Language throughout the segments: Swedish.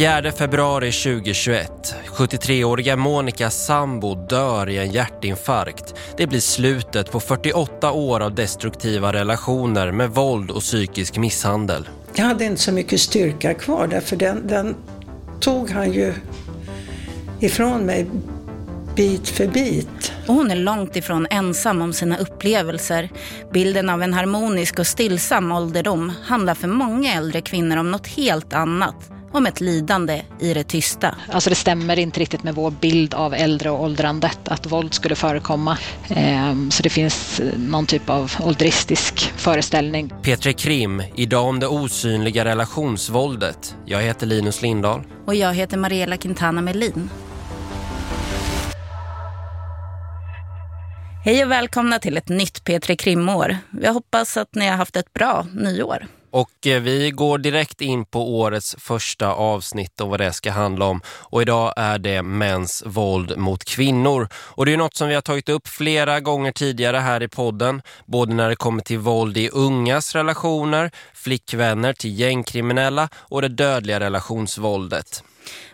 4 februari 2021. 73-åriga Monica sambo dör i en hjärtinfarkt. Det blir slutet på 48 år av destruktiva relationer med våld och psykisk misshandel. Jag hade inte så mycket styrka kvar därför den, den tog han ju ifrån mig bit för bit. Och hon är långt ifrån ensam om sina upplevelser. Bilden av en harmonisk och stillsam ålderdom handlar för många äldre kvinnor om något helt annat om ett lidande i det tysta. Alltså det stämmer inte riktigt med vår bild av äldre och åldrandet, att våld skulle förekomma. Ehm, så det finns någon typ av åldristisk föreställning. Petre Krim, idag om det osynliga relationsvåldet. Jag heter Linus Lindahl. Och jag heter Mariella Quintana Melin. Hej och välkomna till ett nytt P3 Krimår. Jag hoppas att ni har haft ett bra nyår. Och eh, vi går direkt in på årets första avsnitt och vad det ska handla om. Och idag är det mäns våld mot kvinnor. Och det är något som vi har tagit upp flera gånger tidigare här i podden. Både när det kommer till våld i ungas relationer, flickvänner till gängkriminella och det dödliga relationsvåldet.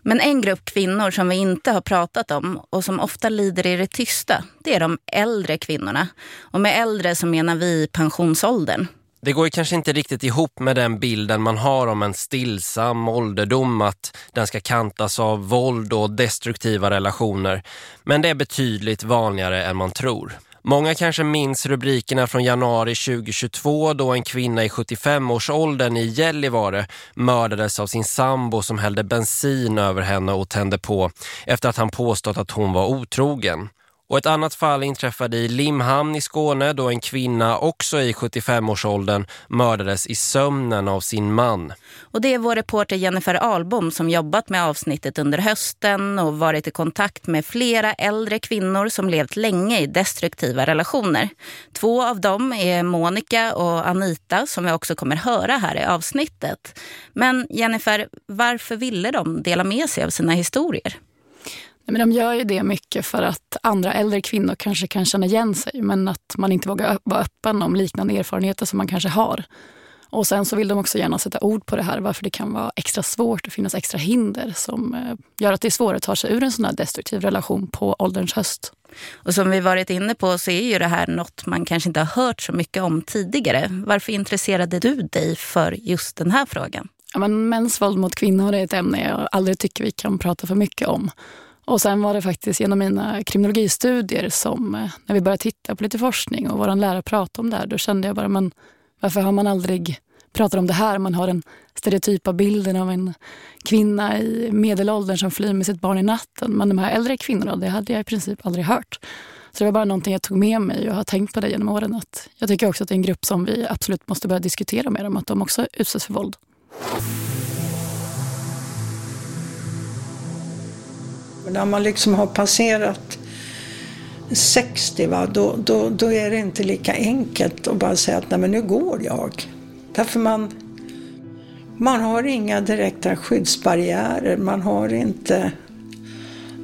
Men en grupp kvinnor som vi inte har pratat om och som ofta lider i det tysta, det är de äldre kvinnorna. Och med äldre så menar vi pensionsåldern. Det går ju kanske inte riktigt ihop med den bilden man har om en stillsam ålderdom att den ska kantas av våld och destruktiva relationer. Men det är betydligt vanligare än man tror. Många kanske minns rubrikerna från januari 2022 då en kvinna i 75-årsåldern i Gällivare mördades av sin sambo som hällde bensin över henne och tände på efter att han påstått att hon var otrogen. Och ett annat fall inträffade i Limhamn i Skåne då en kvinna också i 75-årsåldern mördades i sömnen av sin man. Och det är vår reporter Jennifer Albom som jobbat med avsnittet under hösten och varit i kontakt med flera äldre kvinnor som levt länge i destruktiva relationer. Två av dem är Monica och Anita som vi också kommer höra här i avsnittet. Men Jennifer, varför ville de dela med sig av sina historier? Men de gör ju det mycket för att andra äldre kvinnor kanske kan känna igen sig men att man inte vågar vara öppen om liknande erfarenheter som man kanske har. Och sen så vill de också gärna sätta ord på det här varför det kan vara extra svårt och finnas extra hinder som eh, gör att det är svårare att ta sig ur en sån här destruktiv relation på ålderns höst. Och som vi varit inne på så är ju det här något man kanske inte har hört så mycket om tidigare. Varför intresserade du dig för just den här frågan? Ja, men mäns våld mot kvinnor är ett ämne jag aldrig tycker vi kan prata för mycket om. Och sen var det faktiskt genom mina kriminologistudier som, eh, när vi började titta på lite forskning och vår lärare pratade om det här, då kände jag bara, men varför har man aldrig pratat om det här? Man har den stereotypa bilden av en kvinna i medelåldern som flyr med sitt barn i natten. Men de här äldre kvinnorna, det hade jag i princip aldrig hört. Så det var bara någonting jag tog med mig och har tänkt på det genom åren. Att jag tycker också att det är en grupp som vi absolut måste börja diskutera mer om, att de också utsätts för våld. När man liksom har passerat 60, va, då, då, då är det inte lika enkelt att bara säga att Nej, men nu går jag. Därför man, man har inga direkta skyddsbarriärer. Man har inte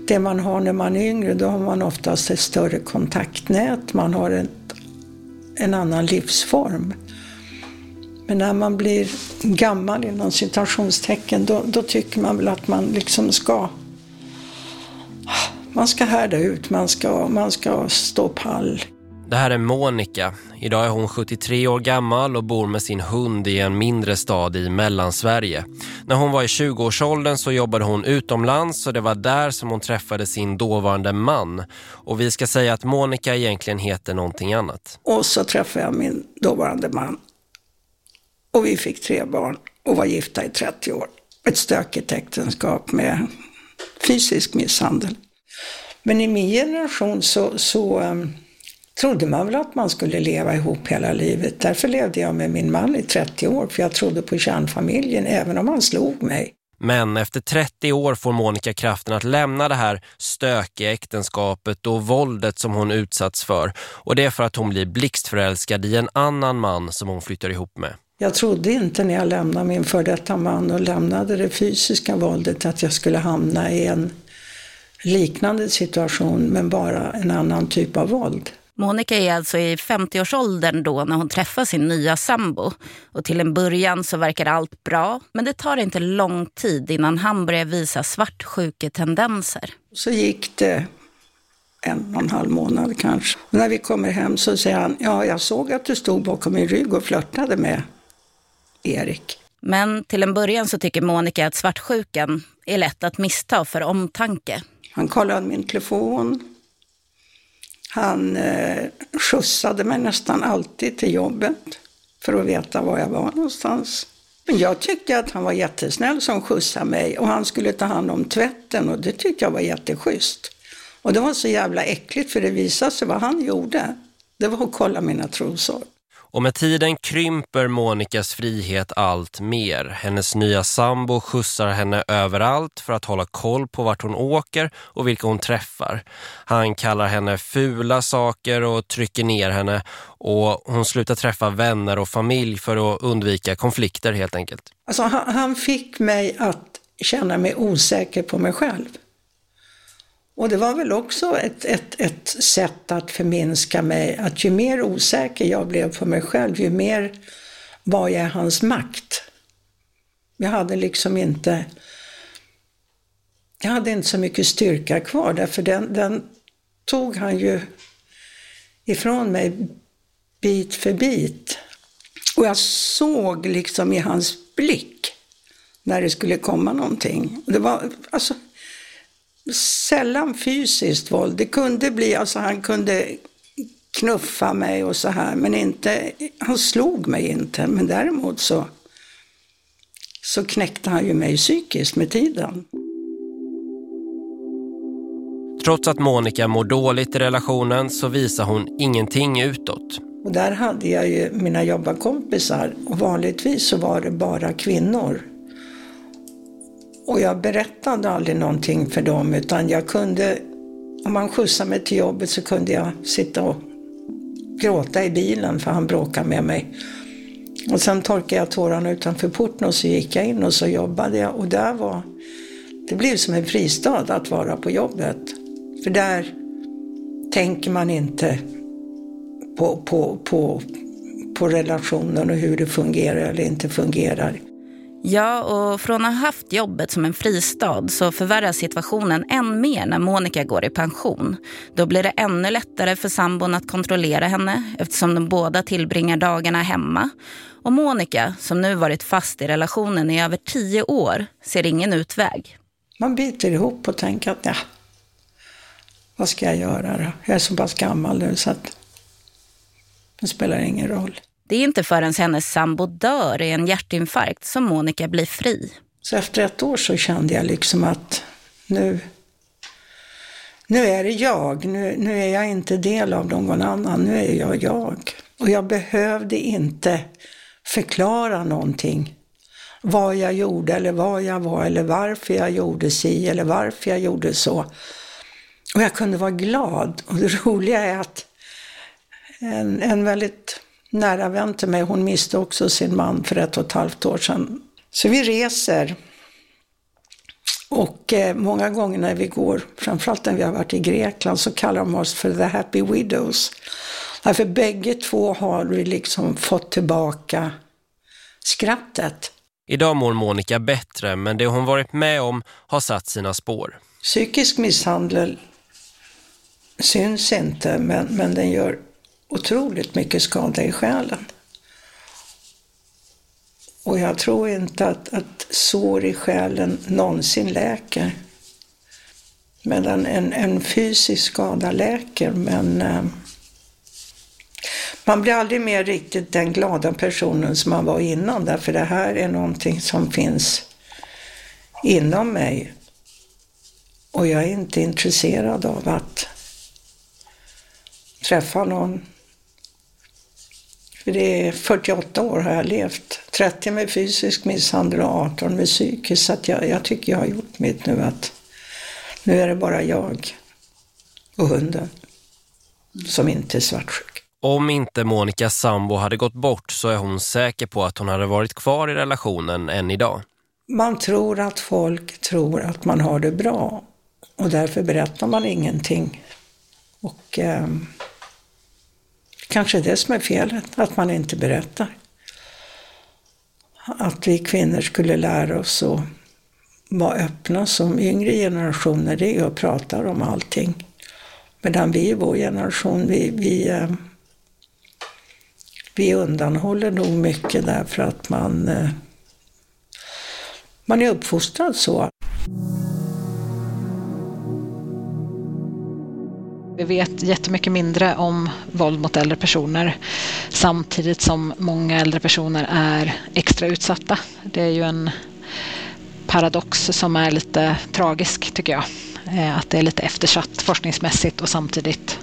det man har när man är yngre. Då har man oftast ett större kontaktnät. Man har ett, en annan livsform. Men när man blir gammal inom citationstecken då, då tycker man väl att man liksom ska man ska härda ut, man ska, man ska stå pall. Det här är Monica. Idag är hon 73 år gammal och bor med sin hund i en mindre stad i Mellansverige. När hon var i 20-årsåldern så jobbade hon utomlands och det var där som hon träffade sin dåvarande man. Och vi ska säga att Monica egentligen heter någonting annat. Och så träffade jag min dåvarande man. Och vi fick tre barn och var gifta i 30 år. Ett stökigt äktenskap med fysisk misshandel. Men i min generation så, så um, trodde man väl att man skulle leva ihop hela livet. Därför levde jag med min man i 30 år, för jag trodde på kärnfamiljen, även om han slog mig. Men efter 30 år får Monica kraften att lämna det här stökiga äktenskapet och våldet som hon utsatts för. Och det är för att hon blir blixtförälskad i en annan man som hon flyttar ihop med. Jag trodde inte när jag lämnade min för detta man och lämnade det fysiska våldet att jag skulle hamna i en liknande situation men bara en annan typ av våld. Monica är alltså i 50-årsåldern då när hon träffar sin nya sambo. Och till en början så verkar allt bra, men det tar inte lång tid innan han börjar visa svartsjuketendenser. Så gick det en och en halv månad kanske. Och när vi kommer hem så säger han, ja jag såg att du stod bakom min rygg och flörtade med Erik. Men till en början så tycker Monica att svartsjukan är lätt att missta för omtanke. Han kollade min telefon. Han eh, skjutsade mig nästan alltid till jobbet för att veta var jag var någonstans. Men jag tyckte att han var jättesnäll som skjutsade mig och han skulle ta hand om tvätten och det tyckte jag var jätteschysst. Och det var så jävla äckligt för det visade sig vad han gjorde. Det var att kolla mina trosor. Och med tiden krymper Monikas frihet allt mer. Hennes nya sambo skjutsar henne överallt för att hålla koll på vart hon åker och vilka hon träffar. Han kallar henne fula saker och trycker ner henne och hon slutar träffa vänner och familj för att undvika konflikter helt enkelt. Alltså han, han fick mig att känna mig osäker på mig själv. Och det var väl också ett, ett, ett sätt att förminska mig, att ju mer osäker jag blev på mig själv, ju mer var jag hans makt. Jag hade liksom inte, jag hade inte så mycket styrka kvar, därför den, den tog han ju ifrån mig bit för bit. Och jag såg liksom i hans blick när det skulle komma någonting. Det var, alltså, sällan fysiskt våld. Det kunde bli, alltså han kunde knuffa mig och så här, men inte, han slog mig inte. Men däremot så, så knäckte han ju mig psykiskt med tiden. Trots att Monica mår dåligt i relationen så visar hon ingenting utåt. Och där hade jag ju mina jobbarkompisar och vanligtvis så var det bara kvinnor. Och jag berättade aldrig någonting för dem utan jag kunde, om han skjutsade mig till jobbet så kunde jag sitta och gråta i bilen för han bråkade med mig. Och sen torkade jag tårarna utanför porten och så gick jag in och så jobbade jag och där var, det blev som en fristad att vara på jobbet. För där tänker man inte på, på, på, på relationen och hur det fungerar eller inte fungerar. Ja, och från att ha haft jobbet som en fristad så förvärras situationen än mer när Monica går i pension. Då blir det ännu lättare för sambon att kontrollera henne eftersom de båda tillbringar dagarna hemma. Och Monica, som nu varit fast i relationen i över tio år, ser ingen utväg. Man biter ihop och tänker att ja, vad ska jag göra då? Jag är så pass gammal nu så att det spelar ingen roll. Det är inte förrän hennes sambo dör i en hjärtinfarkt som Monica blir fri. Så efter ett år så kände jag liksom att nu, nu är det jag. Nu, nu är jag inte del av någon annan. Nu är jag jag. Och jag behövde inte förklara någonting. Vad jag gjorde eller vad jag var eller varför jag gjorde si eller varför jag gjorde så. Och jag kunde vara glad. Och det roliga är att en, en väldigt nära vän till mig, hon miste också sin man för ett och ett halvt år sedan. Så vi reser. Och eh, många gånger när vi går, framförallt när vi har varit i Grekland, så kallar de oss för the happy widows. För bägge två har vi liksom fått tillbaka skrattet. Idag mår Monica bättre, men det hon varit med om har satt sina spår. Psykisk misshandel syns inte, men, men den gör otroligt mycket skada i själen. Och jag tror inte att, att sår i själen någonsin läker. Medan en, en fysisk skada läker, men eh, man blir aldrig mer riktigt den glada personen som man var innan, därför det här är någonting som finns inom mig. Och jag är inte intresserad av att träffa någon för det är 48 år har jag levt. 30 med fysisk misshandel och 18 med psykisk. Så jag, jag tycker jag har gjort mitt nu att nu är det bara jag och hunden som inte är svartsjuk. Om inte Monica sambo hade gått bort så är hon säker på att hon hade varit kvar i relationen än idag. Man tror att folk tror att man har det bra och därför berättar man ingenting. Och... Eh, kanske det som är felet, att man inte berättar. Att vi kvinnor skulle lära oss att vara öppna som yngre generationer, det är att prata om allting. Medan vi i vår generation, vi, vi, eh, vi undanhåller nog mycket därför att man, eh, man är uppfostrad så. Vi vet jättemycket mindre om våld mot äldre personer samtidigt som många äldre personer är extra utsatta. Det är ju en paradox som är lite tragisk tycker jag. Eh, att det är lite eftersatt forskningsmässigt och samtidigt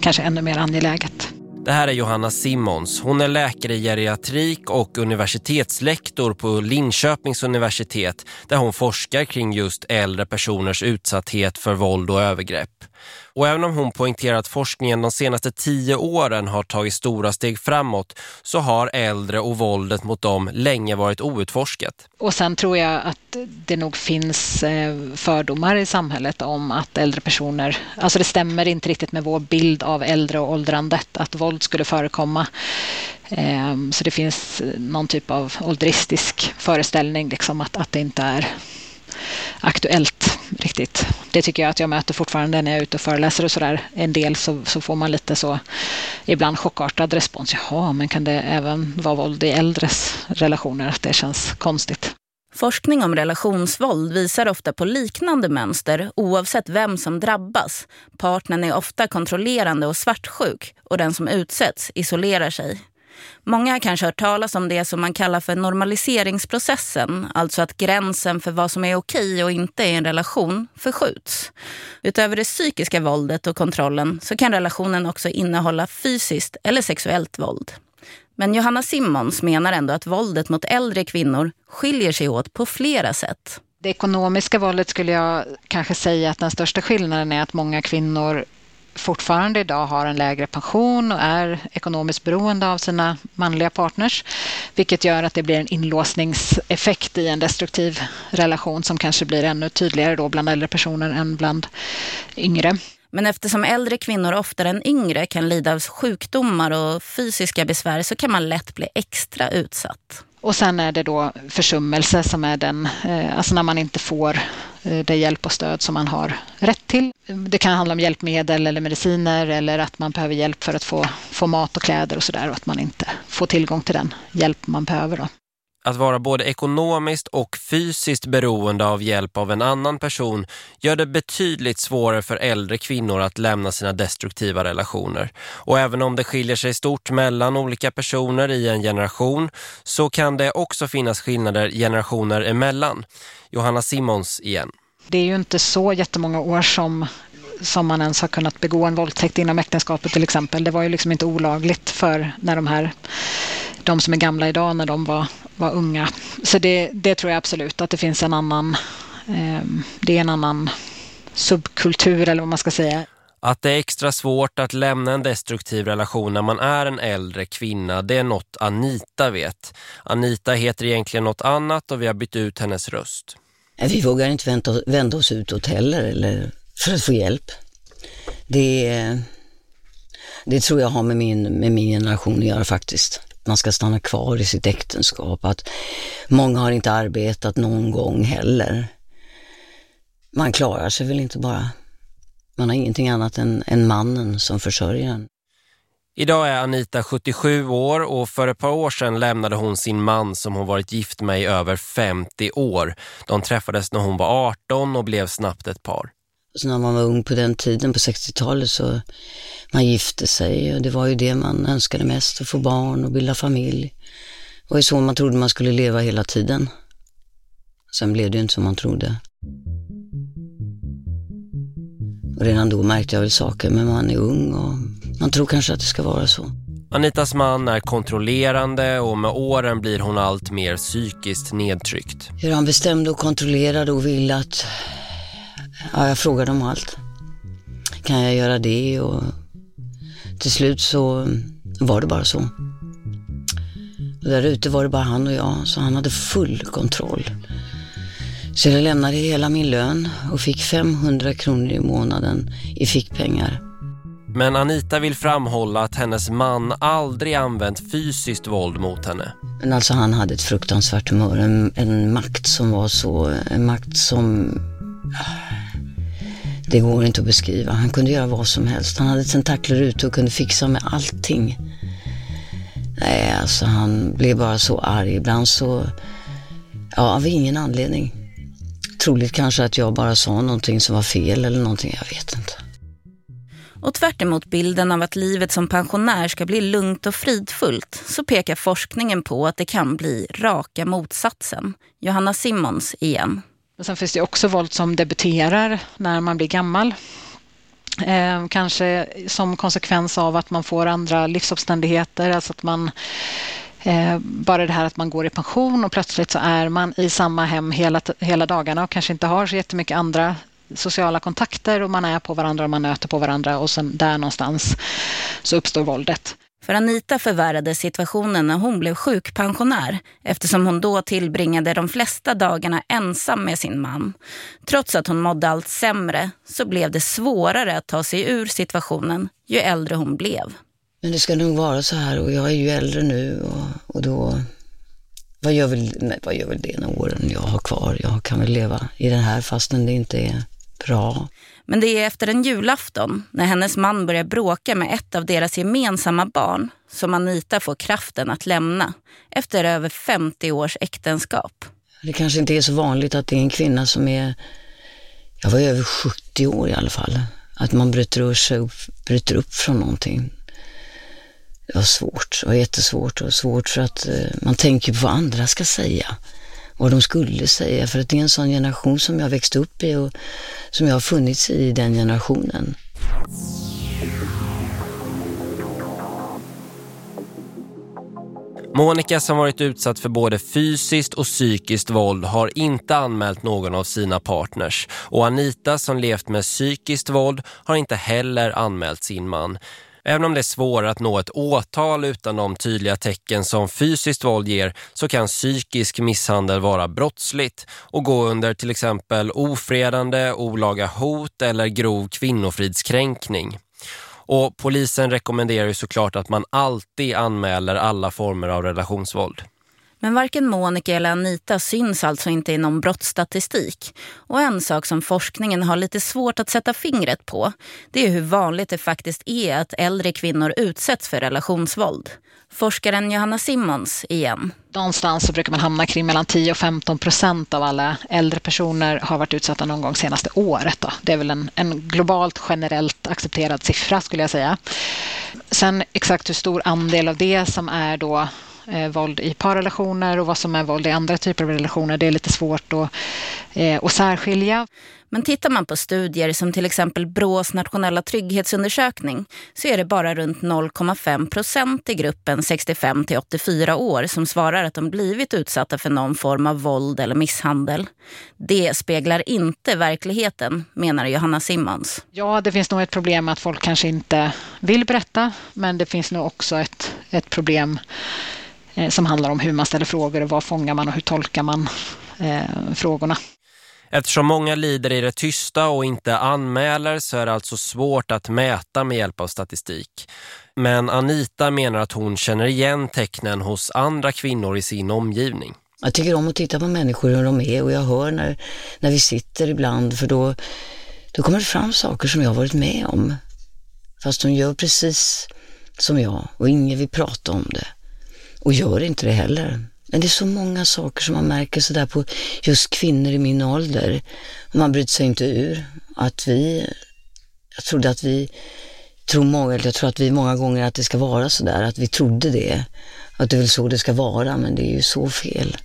kanske ännu mer angeläget. Det här är Johanna Simmons. Hon är läkare i geriatrik och universitetslektor på Linköpings universitet där hon forskar kring just äldre personers utsatthet för våld och övergrepp. Och även om hon poängterar att forskningen de senaste tio åren har tagit stora steg framåt så har äldre och våldet mot dem länge varit outforskat. Och sen tror jag att det nog finns eh, fördomar i samhället om att äldre personer, alltså det stämmer inte riktigt med vår bild av äldre och åldrandet, att våld skulle förekomma. Ehm, så det finns någon typ av åldristisk föreställning liksom att, att det inte är aktuellt riktigt. Det tycker jag att jag möter fortfarande när jag är ute och föreläser och sådär. En del så, så får man lite så ibland chockartad respons. Jaha, men kan det även vara våld i äldres relationer? Att det känns konstigt. Forskning om relationsvåld visar ofta på liknande mönster oavsett vem som drabbas. Partnern är ofta kontrollerande och svartsjuk och den som utsätts isolerar sig. Många har kanske hört talas om det som man kallar för normaliseringsprocessen. Alltså att gränsen för vad som är okej och inte i en relation förskjuts. Utöver det psykiska våldet och kontrollen så kan relationen också innehålla fysiskt eller sexuellt våld. Men Johanna Simmons menar ändå att våldet mot äldre kvinnor skiljer sig åt på flera sätt. Det ekonomiska våldet skulle jag kanske säga att den största skillnaden är att många kvinnor fortfarande idag har en lägre pension och är ekonomiskt beroende av sina manliga partners. Vilket gör att det blir en inlåsningseffekt i en destruktiv relation som kanske blir ännu tydligare då bland äldre personer än bland yngre. Men eftersom äldre kvinnor oftare än yngre kan lida av sjukdomar och fysiska besvär så kan man lätt bli extra utsatt. Och sen är det då försummelse som är den, eh, alltså när man inte får eh, det hjälp och stöd som man har rätt till. Det kan handla om hjälpmedel eller mediciner eller att man behöver hjälp för att få, få mat och kläder och sådär och att man inte får tillgång till den hjälp man behöver. Då att vara både ekonomiskt och fysiskt beroende av hjälp av en annan person gör det betydligt svårare för äldre kvinnor att lämna sina destruktiva relationer. Och även om det skiljer sig stort mellan olika personer i en generation så kan det också finnas skillnader generationer emellan. Johanna Simons igen. Det är ju inte så jättemånga år som som man ens har kunnat begå en våldtäkt inom äktenskapet till exempel. Det var ju liksom inte olagligt för när de här de som är gamla idag när de var, var unga. Så det, det tror jag absolut att det finns en annan, eh, det är en annan subkultur eller vad man ska säga. Att det är extra svårt att lämna en destruktiv relation när man är en äldre kvinna, det är något Anita vet. Anita heter egentligen något annat och vi har bytt ut hennes röst. Vi vågar inte vända, vända oss utåt heller eller för att få hjälp. Det, det tror jag har med min, med min generation att göra faktiskt man ska stanna kvar i sitt äktenskap, att många har inte arbetat någon gång heller. Man klarar sig väl inte bara. Man har ingenting annat än, än mannen som försörjer en. Idag är Anita 77 år och för ett par år sedan lämnade hon sin man som hon varit gift med i över 50 år. De träffades när hon var 18 och blev snabbt ett par. Så när man var ung på den tiden, på 60-talet, så man gifte sig och det var ju det man önskade mest, att få barn och bilda familj. Det var ju så man trodde man skulle leva hela tiden. Sen blev det ju inte som man trodde. Och redan då märkte jag väl saker, men man är ung och man tror kanske att det ska vara så. Anitas man är kontrollerande och med åren blir hon allt mer psykiskt nedtryckt. Hur han bestämde och kontrollerade och ville att ja, jag frågade om allt. Kan jag göra det? Och till slut så var det bara så. Och där ute var det bara han och jag, så han hade full kontroll. Så jag lämnade hela min lön och fick 500 kronor i månaden i fickpengar. Men Anita vill framhålla att hennes man aldrig använt fysiskt våld mot henne. Men alltså han hade ett fruktansvärt humör, en, en makt som var så, en makt som... Det går inte att beskriva. Han kunde göra vad som helst. Han hade tentakler ute och kunde fixa med allting. Nej, alltså han blev bara så arg. Ibland så, ja, av ingen anledning. Troligt kanske att jag bara sa någonting som var fel eller någonting, jag vet inte. Och tvärt bilden av att livet som pensionär ska bli lugnt och fridfullt så pekar forskningen på att det kan bli raka motsatsen. Johanna Simmons igen. Men sen finns det också våld som debuterar när man blir gammal. Eh, kanske som konsekvens av att man får andra livsomständigheter, alltså att man eh, bara det här att man går i pension och plötsligt så är man i samma hem hela, hela dagarna och kanske inte har så jättemycket andra sociala kontakter och man är på varandra och man nöter på varandra och sen där någonstans så uppstår våldet. För Anita förvärrade situationen när hon blev sjukpensionär eftersom hon då tillbringade de flesta dagarna ensam med sin man. Trots att hon mådde allt sämre så blev det svårare att ta sig ur situationen ju äldre hon blev. Men det ska nog vara så här och jag är ju äldre nu och, och då vad gör, väl, nej, vad gör väl det när åren jag har kvar? Jag kan väl leva i den här fastän det inte är bra. Men det är efter en julafton, när hennes man börjar bråka med ett av deras gemensamma barn, som Anita får kraften att lämna efter över 50 års äktenskap. Det kanske inte är så vanligt att det är en kvinna som är, jag var över 70 år i alla fall, att man bryter upp, bryter upp från någonting. Det var svårt, det var jättesvårt och svårt för att eh, man tänker på vad andra ska säga vad de skulle säga. För att det är en sån generation som jag växte upp i och som jag har funnits i den generationen. Monica som varit utsatt för både fysiskt och psykiskt våld har inte anmält någon av sina partners. Och Anita som levt med psykiskt våld har inte heller anmält sin man. Även om det är svårare att nå ett åtal utan de tydliga tecken som fysiskt våld ger så kan psykisk misshandel vara brottsligt och gå under till exempel ofredande, olaga hot eller grov kvinnofridskränkning. Och polisen rekommenderar ju såklart att man alltid anmäler alla former av relationsvåld. Men varken Monica eller Anita syns alltså inte i någon brottsstatistik. Och en sak som forskningen har lite svårt att sätta fingret på det är hur vanligt det faktiskt är att äldre kvinnor utsätts för relationsvåld. Forskaren Johanna Simmons igen. Någonstans så brukar man hamna kring mellan 10 och 15 procent av alla äldre personer har varit utsatta någon gång senaste året. Då. Det är väl en, en globalt generellt accepterad siffra skulle jag säga. Sen exakt hur stor andel av det som är då eh, våld i parrelationer och vad som är våld i andra typer av relationer. Det är lite svårt att, eh, att särskilja. Men tittar man på studier som till exempel Brås nationella trygghetsundersökning så är det bara runt 0,5 procent i gruppen 65 till 84 år som svarar att de blivit utsatta för någon form av våld eller misshandel. Det speglar inte verkligheten, menar Johanna Simmons. Ja, det finns nog ett problem att folk kanske inte vill berätta, men det finns nog också ett, ett problem som handlar om hur man ställer frågor och vad fångar man och hur tolkar man eh, frågorna. Eftersom många lider i det tysta och inte anmäler så är det alltså svårt att mäta med hjälp av statistik. Men Anita menar att hon känner igen tecknen hos andra kvinnor i sin omgivning. Jag tycker om att titta på människor hur de är och jag hör när, när vi sitter ibland för då, då kommer det fram saker som jag har varit med om. Fast de gör precis som jag och ingen vill prata om det och gör inte det heller. Men det är så många saker som man märker sådär på just kvinnor i min ålder. Man bryter sig inte ur. Att vi, jag trodde att vi, tror många, jag tror att vi många gånger att det ska vara sådär, att vi trodde det. Att det är väl så det ska vara, men det är ju så fel.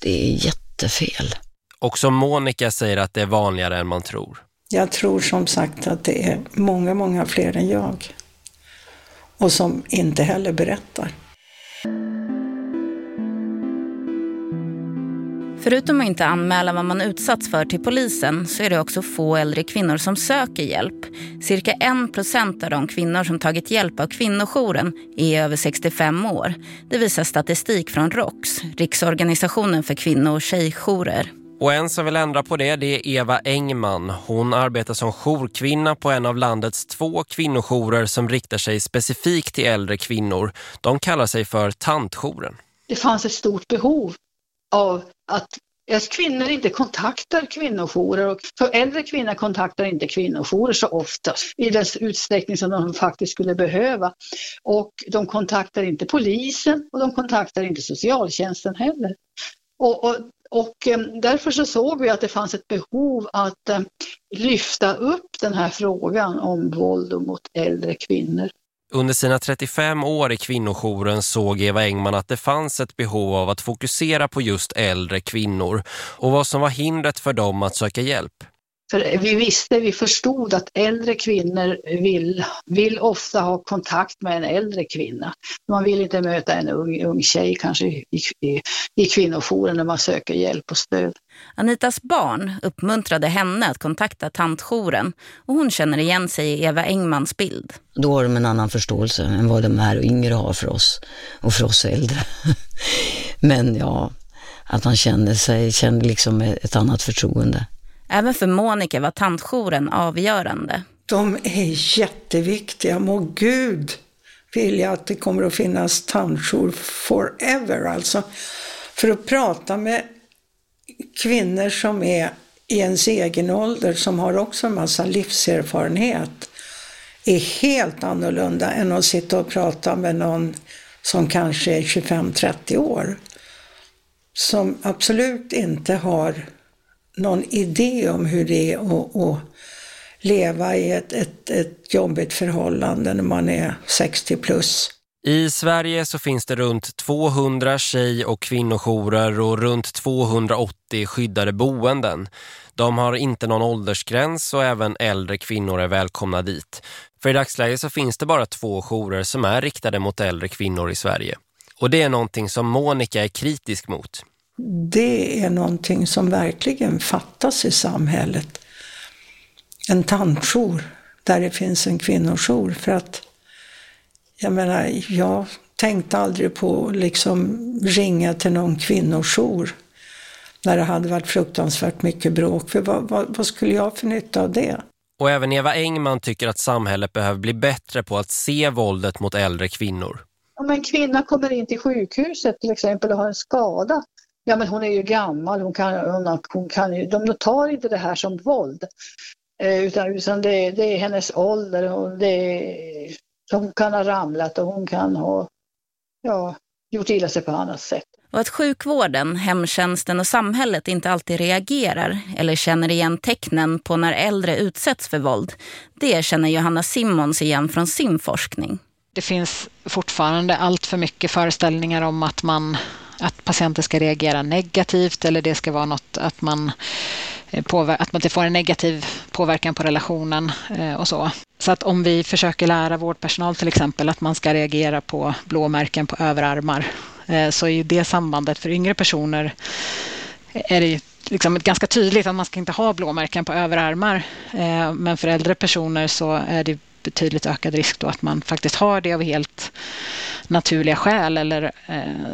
Det är jättefel. Också Monica säger att det är vanligare än man tror. Jag tror som sagt att det är många, många fler än jag. Och som inte heller berättar. Förutom att inte anmäla vad man utsatts för till polisen så är det också få äldre kvinnor som söker hjälp. Cirka en procent av de kvinnor som tagit hjälp av kvinnojouren är över 65 år. Det visar statistik från ROX, Riksorganisationen för kvinno- och tjejjourer. Och en som vill ändra på det, det är Eva Engman. Hon arbetar som jourkvinna på en av landets två kvinnojourer som riktar sig specifikt till äldre kvinnor. De kallar sig för tantjouren. Det fanns ett stort behov av att att kvinnor inte kontaktar kvinnojourer och för äldre kvinnor kontaktar inte kvinnojourer så ofta i den utsträckning som de faktiskt skulle behöva. Och de kontaktar inte polisen och de kontaktar inte socialtjänsten heller. Och, och, och eh, därför så såg vi att det fanns ett behov att eh, lyfta upp den här frågan om våld mot äldre kvinnor. Under sina 35 år i kvinnojouren såg Eva Engman att det fanns ett behov av att fokusera på just äldre kvinnor och vad som var hindret för dem att söka hjälp. För vi visste, vi förstod att äldre kvinnor vill, vill ofta ha kontakt med en äldre kvinna. Man vill inte möta en ung, ung tjej kanske i, i, i kvinnojouren när man söker hjälp och stöd. Anitas barn uppmuntrade henne att kontakta tantjouren och hon känner igen sig i Eva Engmans bild. Då har de en annan förståelse än vad de här yngre har för oss och för oss äldre. Men ja, att man känner sig, känner liksom ett annat förtroende. Även för Monica var tantjouren avgörande. De är jätteviktiga. Må Gud vilja att det kommer att finnas tantjour forever. Alltså, för att prata med kvinnor som är i ens egen ålder, som har också en massa livserfarenhet, är helt annorlunda än att sitta och prata med någon som kanske är 25-30 år. Som absolut inte har någon idé om hur det är att, att leva i ett, ett, ett jobbigt förhållande när man är 60 plus. I Sverige så finns det runt 200 tjej- och kvinnojourer och runt 280 skyddade boenden. De har inte någon åldersgräns och även äldre kvinnor är välkomna dit. För i dagsläget så finns det bara två jourer som är riktade mot äldre kvinnor i Sverige. Och det är någonting som Monica är kritisk mot det är någonting som verkligen fattas i samhället. En tandjour där det finns en kvinnojour. För att, jag menar, jag tänkte aldrig på att liksom ringa till någon kvinnojour när det hade varit fruktansvärt mycket bråk. För vad, vad, vad skulle jag för nytta av det? Och även Eva Engman tycker att samhället behöver bli bättre på att se våldet mot äldre kvinnor. Om en kvinna kommer in till sjukhuset till exempel och har en skada ja men hon är ju gammal, hon kan, hon, hon kan ju, de tar inte det här som våld. Eh, utan, utan det, det, är hennes ålder, och det är, hon kan ha ramlat och hon kan ha ja, gjort illa sig på annat sätt. Och att sjukvården, hemtjänsten och samhället inte alltid reagerar eller känner igen tecknen på när äldre utsätts för våld, det känner Johanna Simmons igen från sin forskning. Det finns fortfarande allt för mycket föreställningar om att man att patienten ska reagera negativt eller det ska vara något att man eh, att man inte får en negativ påverkan på relationen eh, och så. Så att om vi försöker lära vårdpersonal till exempel att man ska reagera på blåmärken på överarmar eh, så är ju det sambandet för yngre personer är det liksom ganska tydligt att man ska inte ha blåmärken på överarmar. Men för äldre personer så är det betydligt ökad risk då att man faktiskt har det av helt naturliga skäl eller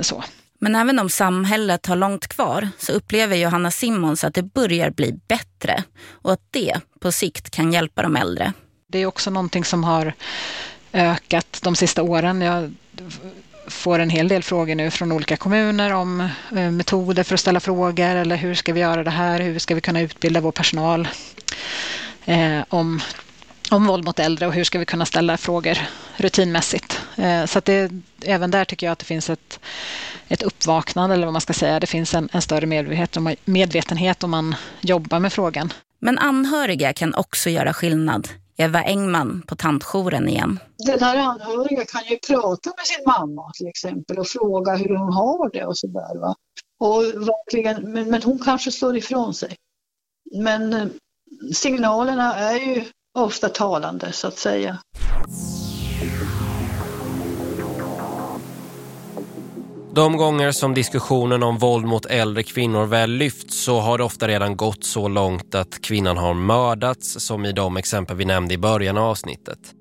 så. Men även om samhället har långt kvar så upplever Johanna Simmons att det börjar bli bättre och att det på sikt kan hjälpa de äldre. Det är också någonting som har ökat de sista åren. Jag får en hel del frågor nu från olika kommuner om eh, metoder för att ställa frågor eller hur ska vi göra det här, hur ska vi kunna utbilda vår personal eh, om, om våld mot äldre och hur ska vi kunna ställa frågor rutinmässigt. Eh, så att det, även där tycker jag att det finns ett ett uppvaknande eller vad man ska säga. Det finns en, en större medvetenhet, medvetenhet om man jobbar med frågan. Men anhöriga kan också göra skillnad. Eva Engman på tantjouren igen. Den här anhöriga kan ju prata med sin mamma till exempel och fråga hur hon har det och sådär. Va? Och verkligen, men, men hon kanske slår ifrån sig. Men eh, signalerna är ju ofta talande så att säga. De gånger som diskussionen om våld mot äldre kvinnor väl lyfts så har det ofta redan gått så långt att kvinnan har mördats som i de exempel vi nämnde i början av avsnittet.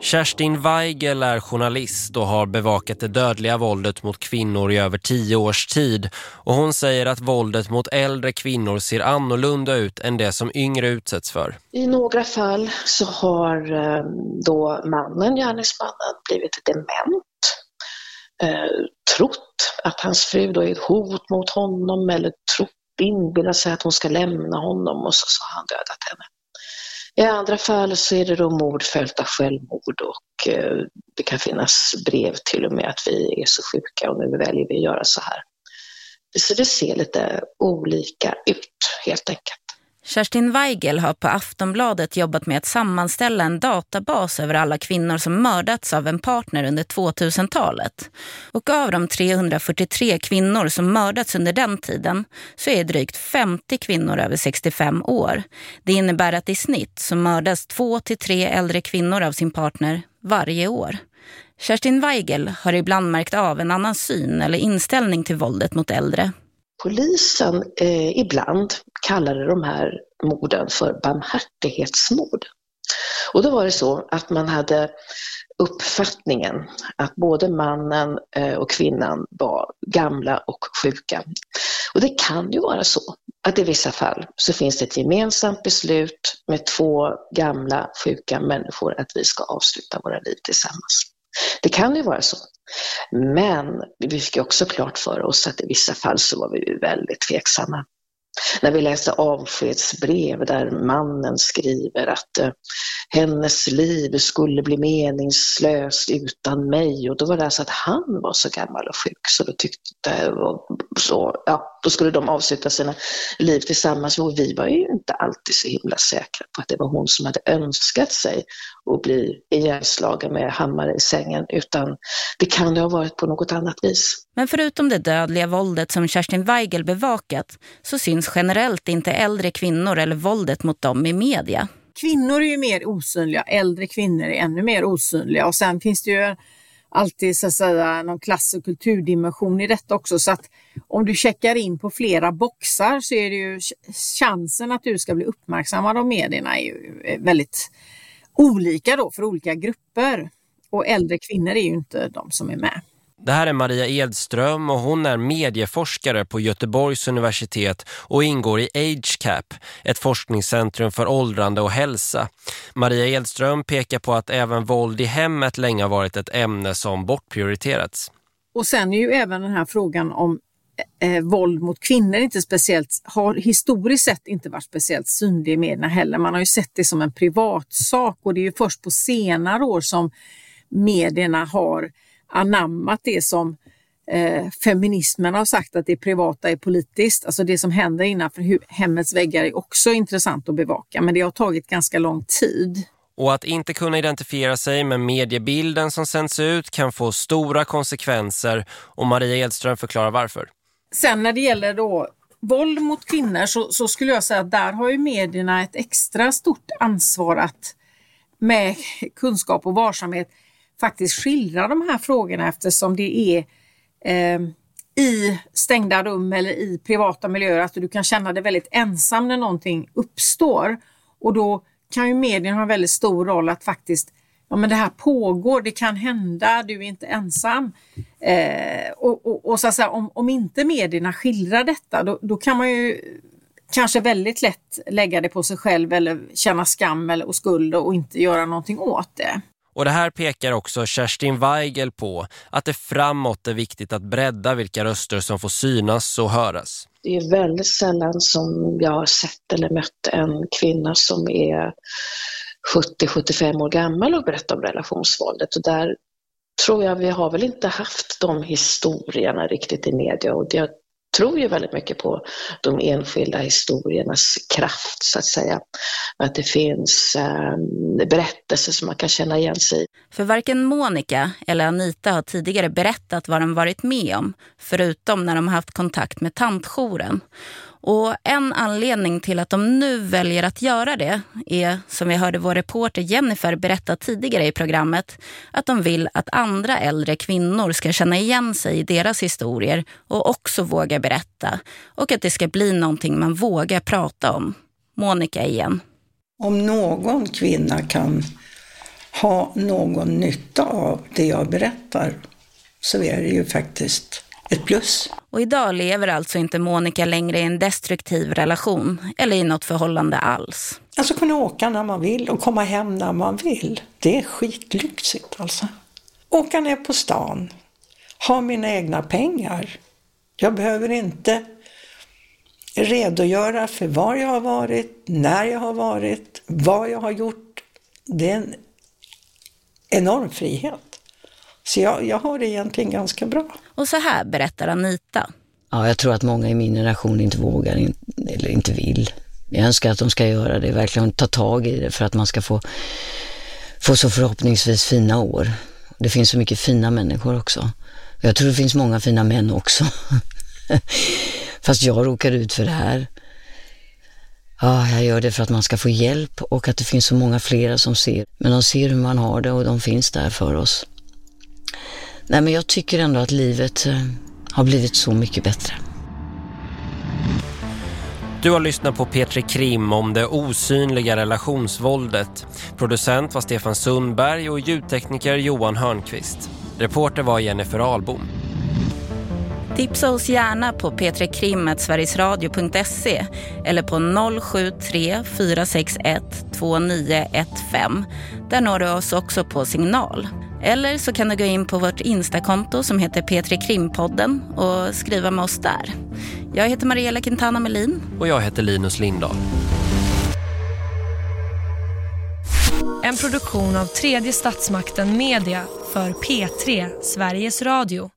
Kerstin Weigel är journalist och har bevakat det dödliga våldet mot kvinnor i över tio års tid. Och hon säger att våldet mot äldre kvinnor ser annorlunda ut än det som yngre utsätts för. I några fall så har eh, då mannen, gärningsmannen, blivit dement. Eh, trott att hans fru då är ett hot mot honom eller trott, inbillat sig att hon ska lämna honom och så har han dödat henne. I andra fall så är det då mord följt av självmord och eh, det kan finnas brev till och med att vi är så sjuka och nu väljer vi att göra så här. Så det ser lite olika ut helt enkelt. Kerstin Weigel har på Aftonbladet jobbat med att sammanställa en databas över alla kvinnor som mördats av en partner under 2000-talet. Och av de 343 kvinnor som mördats under den tiden så är drygt 50 kvinnor över 65 år. Det innebär att i snitt så mördas två till tre äldre kvinnor av sin partner varje år. Kerstin Weigel har ibland märkt av en annan syn eller inställning till våldet mot äldre. Polisen eh, ibland kallade de här morden för barmhärtighetsmord. Och då var det så att man hade uppfattningen att både mannen eh, och kvinnan var gamla och sjuka. Och det kan ju vara så att i vissa fall så finns det ett gemensamt beslut med två gamla sjuka människor att vi ska avsluta våra liv tillsammans. Det kan ju vara så. Men vi fick också klart för oss att i vissa fall så var vi väldigt tveksamma. När vi läste avskedsbrev där mannen skriver att eh, hennes liv skulle bli meningslöst utan mig. Och då var det alltså att han var så gammal och sjuk så då tyckte så, ja, då skulle de avsluta sina liv tillsammans och vi var ju inte alltid så himla säkra på att det var hon som hade önskat sig att bli ihjälslagen med hammare i sängen utan det kan det ha varit på något annat vis. Men förutom det dödliga våldet som Kerstin Weigel bevakat så syns generellt inte äldre kvinnor eller våldet mot dem i media. Kvinnor är ju mer osynliga, äldre kvinnor är ännu mer osynliga och sen finns det ju alltid så att säga någon klass och kulturdimension i detta också så att om du checkar in på flera boxar så är det ju chansen att du ska bli uppmärksammad av medierna är ju eh, väldigt olika då för olika grupper och äldre kvinnor är ju inte de som är med. Det här är Maria Edström och hon är medieforskare på Göteborgs universitet och ingår i AgeCap, ett forskningscentrum för åldrande och hälsa. Maria Edström pekar på att även våld i hemmet länge har varit ett ämne som bortprioriterats. Och sen är ju även den här frågan om eh, eh våld mot kvinnor inte speciellt, har historiskt sett inte varit speciellt synlig i medierna heller. Man har ju sett det som en privatsak och det är ju först på senare år som medierna har anammat det som eh, feminismen har sagt att det privata är politiskt. Alltså det som händer innanför hemmets väggar är också intressant att bevaka men det har tagit ganska lång tid. Och att inte kunna identifiera sig med mediebilden som sänds ut kan få stora konsekvenser och Maria Edström förklarar varför. Sen när det gäller då våld mot kvinnor så, så, skulle jag säga att där har ju medierna ett extra stort ansvar att med kunskap och varsamhet faktiskt skildra de här frågorna eftersom det är eh, i stängda rum eller i privata miljöer att du kan känna dig väldigt ensam när någonting uppstår. Och då kan ju medierna ha en väldigt stor roll att faktiskt ja men det här pågår, det kan hända, du är inte ensam. Eh, och, och, och, så att säga, om, om inte medierna skildrar detta då, då, kan man ju kanske väldigt lätt lägga det på sig själv eller känna skam eller, och skuld och inte göra någonting åt det. Och det här pekar också Kerstin Weigel på att det framåt är viktigt att bredda vilka röster som får synas och höras. Det är väldigt sällan som jag har sett eller mött en kvinna som är 70-75 år gammal och berättar om relationsvåldet. Och där tror jag vi har väl inte haft de historierna riktigt i media och jag tror ju väldigt mycket på de enskilda historiernas kraft så att säga. Att det finns eh, berättelser som man kan känna igen sig i. För varken Monica eller Anita har tidigare berättat vad de varit med om, förutom när de haft kontakt med tantjouren. Och en anledning till att de nu väljer att göra det är, som vi hörde vår reporter Jennifer berätta tidigare i programmet, att de vill att andra äldre kvinnor ska känna igen sig i deras historier och också våga berätta. Och att det ska bli någonting man vågar prata om. Monica igen. Om någon kvinna kan ha någon nytta av det jag berättar så är det ju faktiskt ett plus. Och idag lever alltså inte Monica längre i en destruktiv relation eller i något förhållande alls. Alltså kunna åka när man vill och komma hem när man vill. Det är skitlyxigt alltså. Åka ner på stan, ha mina egna pengar. Jag behöver inte redogöra för var jag har varit, när jag har varit, vad jag har gjort. Det är en enorm frihet. Så jag, jag har det egentligen ganska bra. Och så här berättar Anita. Ja, jag tror att många i min generation inte vågar eller inte vill. Jag önskar att de ska göra det, verkligen ta tag i det för att man ska få, få så förhoppningsvis fina år. Det finns så mycket fina människor också. Jag tror det finns många fina män också. Fast jag råkar ut för det här. Ja, jag gör det för att man ska få hjälp och att det finns så många flera som ser. Men de ser hur man har det och de finns där för oss. Nej, men jag tycker ändå att livet eh, har blivit så mycket bättre. Du har lyssnat på Petri Krim om det osynliga relationsvåldet. Producent var Stefan Sundberg och ljudtekniker Johan Hörnqvist. Reporter var Jennifer Albom. Tipsa oss gärna på p3krim.sverigesradio.se eller på 073 461 2915. Där når du oss också på signal. Eller så kan du gå in på vårt Instakonto som heter P3 Krimpodden och skriva med oss där. Jag heter Mariella Quintana Melin. Och jag heter Linus Lindahl. En produktion av tredje statsmakten Media för P3 Sveriges Radio.